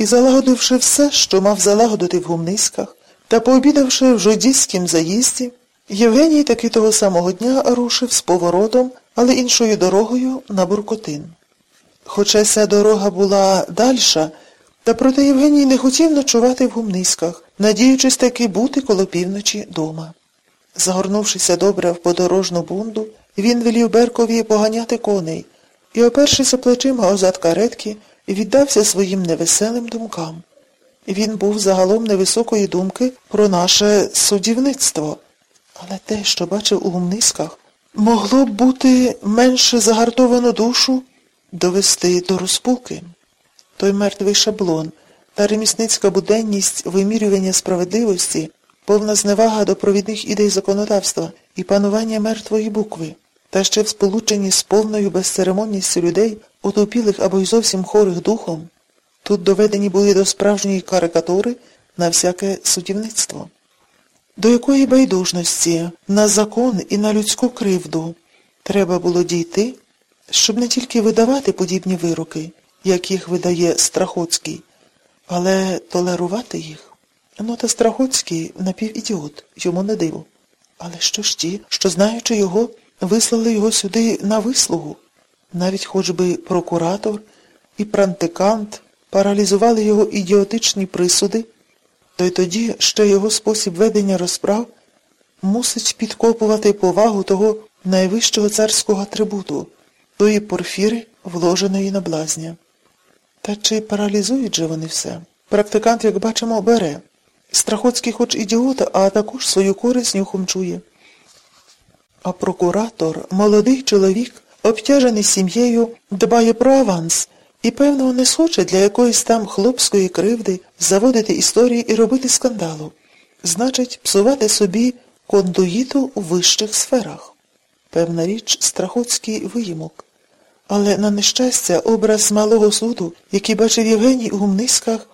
І залагодивши все, що мав залагодити в гумниськах, та пообідавши в жодіськім заїзді, Євгеній таки того самого дня рушив з поворотом, але іншою дорогою на Буркотин. Хоча ця дорога була дальша, та проте Євгеній не хотів ночувати в гумниськах, надіючись таки бути коло півночі дома. Загорнувшися добре в подорожну бунду, він велів Беркові поганяти коней і, опершися плечима озад каретки, віддався своїм невеселим думкам. Він був загалом невисокої думки про наше судівництво. Але те, що бачив у гумниськах, могло б бути менше загартовану душу довести до розпуки. Той мертвий шаблон, та ремісницька буденність вимірювання справедливості, повна зневага до провідних ідей законодавства і панування мертвої букви, та ще в сполученні з повною безцеремонністю людей, утопілих або й зовсім хорих духом, тут доведені були до справжньої карикатури на всяке судівництво. До якої байдужності на закон і на людську кривду треба було дійти, щоб не тільки видавати подібні вироки, як їх видає Страхоцький, але толерувати їх. Ну, та Страхоцький напівідіот, йому не диво. Але що ж ті, що, знаючи його, вислали його сюди на вислугу? Навіть хоч би прокуратор і прантикант паралізували його ідіотичні присуди, то й тоді ще його спосіб ведення розправ мусить підкопувати повагу того найвищого царського атрибуту, тої порфіри, вложеної на блазня. Та чи паралізують же вони все? Практикант, як бачимо, бере. Страхоцький хоч ідіота, а також свою користь нюхом чує. А прокуратор, молодий чоловік, обтяжений сім'єю, дбає про аванс і, певно, не схоче для якоїсь там хлопської кривди заводити історії і робити скандалу. Значить, псувати собі кондуїту у вищих сферах. Певна річ, страхоцький виїмок. Але, на нещастя, образ малого суду, який бачив Євгеній у гумниськах,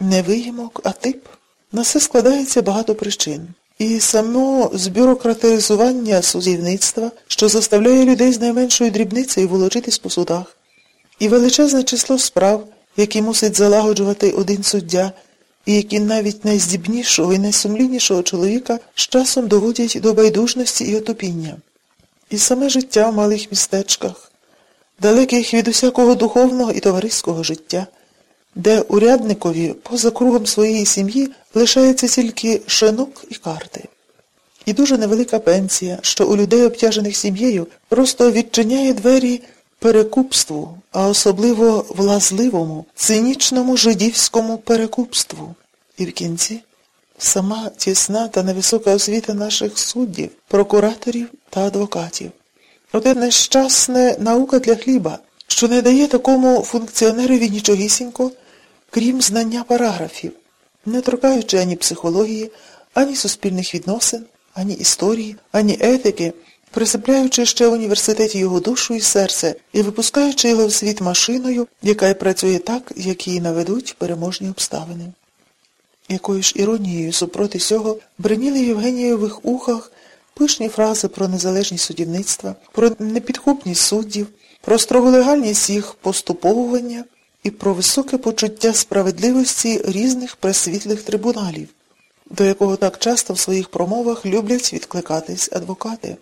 не виїмок, а тип. На все складається багато причин. І само збюрократизування судівництва, що заставляє людей з найменшою дрібницею волочитись по судах, і величезне число справ, які мусить залагоджувати один суддя, і які навіть найздібнішого і найсумліннішого чоловіка з часом доводять до байдужності і отопіння. І саме життя в малих містечках, далеких від усякого духовного і товариського життя, де урядникові поза кругом своєї сім'ї лишається тільки шинок і карти. І дуже невелика пенсія, що у людей, обтяжених сім'єю, просто відчиняє двері перекупству, а особливо влазливому, цинічному жидівському перекупству. І в кінці сама тісна та невисока освіта наших суддів, прокураторів та адвокатів. Оте нещасне наука для хліба, що не дає такому функціонерові нічогісінько, крім знання параграфів, не торкаючи ані психології, ані суспільних відносин, ані історії, ані етики, присипляючи ще в університеті його душу і серце і випускаючи його в світ машиною, яка й працює так, як її наведуть переможні обставини. Якою ж іронією супроти сього бриніли в Євгенієвих ухах пишні фрази про незалежність судівництва, про непідкупність суддів, про строголегальність їх поступовування і про високе почуття справедливості різних пресвітлих трибуналів, до якого так часто в своїх промовах люблять відкликатись адвокати.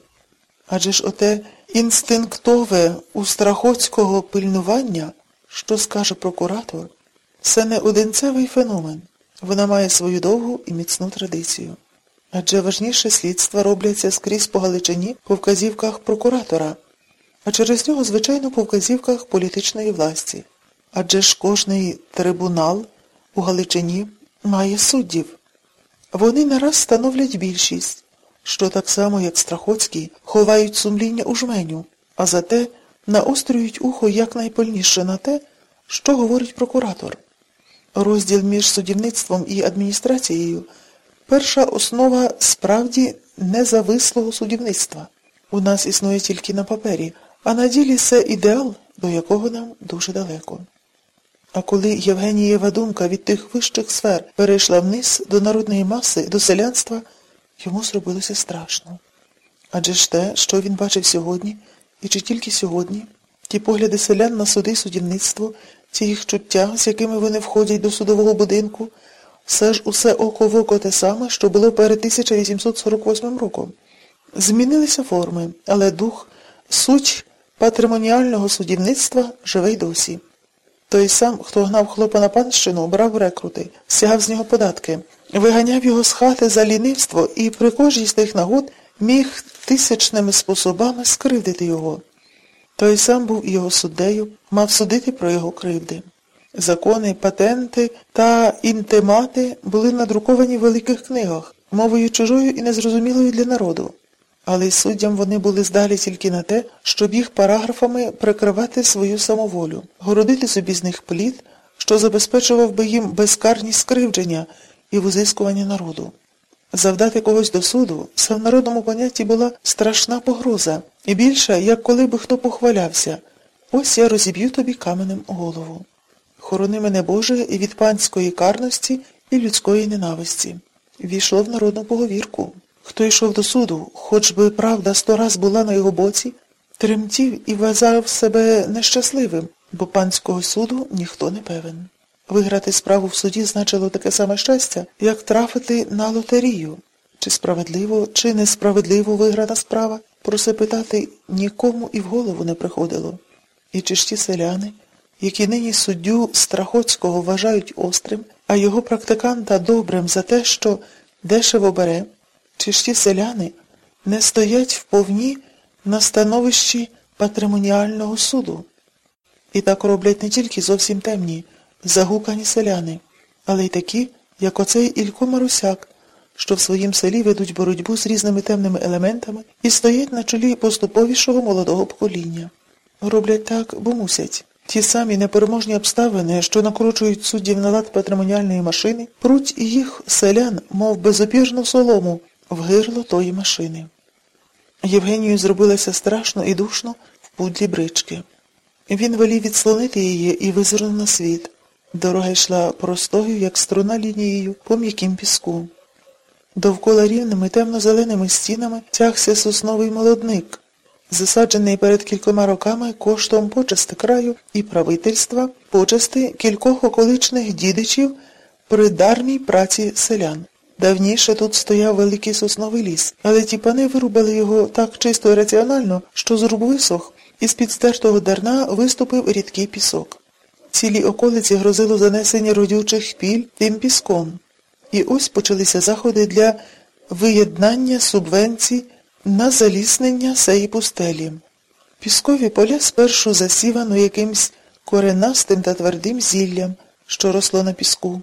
Адже ж оте інстинктове у страхоцького пильнування, що скаже прокуратор, це не одинцевий феномен. Вона має свою довгу і міцну традицію. Адже важніше слідства робляться скрізь по Галичині по вказівках прокуратора, а через нього, звичайно, по вказівках політичної власті. Адже ж кожний трибунал у Галичині має суддів. Вони нараз становлять більшість, що так само, як Страхоцький, ховають сумління у жменю, а зате наострюють ухо якнайпильніше на те, що говорить прокуратор. Розділ між судівництвом і адміністрацією перша основа справді независлого судівництва. У нас існує тільки на папері, а на ділі це ідеал, до якого нам дуже далеко. А коли Євгенієва думка від тих вищих сфер перейшла вниз до народної маси, до селянства, йому зробилося страшно. Адже ж те, що він бачив сьогодні, і чи тільки сьогодні, ті погляди селян на суди судівництво, ті їх чуття, з якими вони входять до судового будинку, все ж усе око в око те саме, що було перед 1848 роком. Змінилися форми, але дух, суть патримоніального судівництва живе й досі. Той сам, хто гнав хлопа на панщину, брав рекрути, стягав з нього податки, виганяв його з хати за лінивство і при кожній з тих нагод міг тисячними способами скривдити його. Той сам був його суддею, мав судити про його кривди. Закони, патенти та інтимати були надруковані в великих книгах, мовою чужою і незрозумілою для народу. Але суддям вони були здалі тільки на те, щоб їх параграфами прикривати свою самоволю, городити собі з них плід, що забезпечував би їм безкарність скривдження і визискування народу. Завдати когось до суду це в народному понятті була страшна погроза, і більше, як коли би хто похвалявся. Ось я розіб'ю тобі каменем голову. Хорони мене Боже і від панської карності і людської ненависті. Війшло в народну поговірку. Хто йшов до суду, хоч би правда сто раз була на його боці, тремтів і вважав себе нещасливим, бо панського суду ніхто не певен. Виграти справу в суді значило таке саме щастя, як трафити на лотерію. Чи справедливо, чи несправедливо виграна справа, про це питати нікому і в голову не приходило. І чи ж ті селяни, які нині суддю Страхоцького вважають острим, а його практиканта добрим за те, що дешево бере, чи ж ті селяни не стоять вповні на становищі патримоніального суду? І так роблять не тільки зовсім темні, загукані селяни, але й такі, як оцей Ілько Марусяк, що в своїм селі ведуть боротьбу з різними темними елементами і стоять на чолі поступовішого молодого покоління. Роблять так, бо мусять. Ті самі непереможні обставини, що накручують суддів на лад патримоніальної машини, пруть їх селян, мов безопірну солому, в гирло тої машини. Євгенію зробилося страшно і душно в пудлі брички. Він велів відслонити її і визирнув на світ. Дорога йшла простою, як струна лінією, по м'яким піску. Довкола рівними темно-зеленими стінами тягся сосновий молодник, засаджений перед кількома роками коштом почасти краю і правительства, почасти кількох околичних дідичів при дармій праці селян. Давніше тут стояв великий сосновий ліс, але ті пани вирубали його так чисто і раціонально, що зруб висох, і з-під стертого дерна виступив рідкий пісок. Цілій околиці грозило занесення родючих піль тим піском. І ось почалися заходи для виєднання субвенцій на заліснення сеї пустелі. Піскові поля спершу засівано якимсь коренастим та твердим зіллям, що росло на піску.